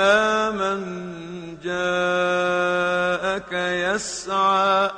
أما من جاءك يسعى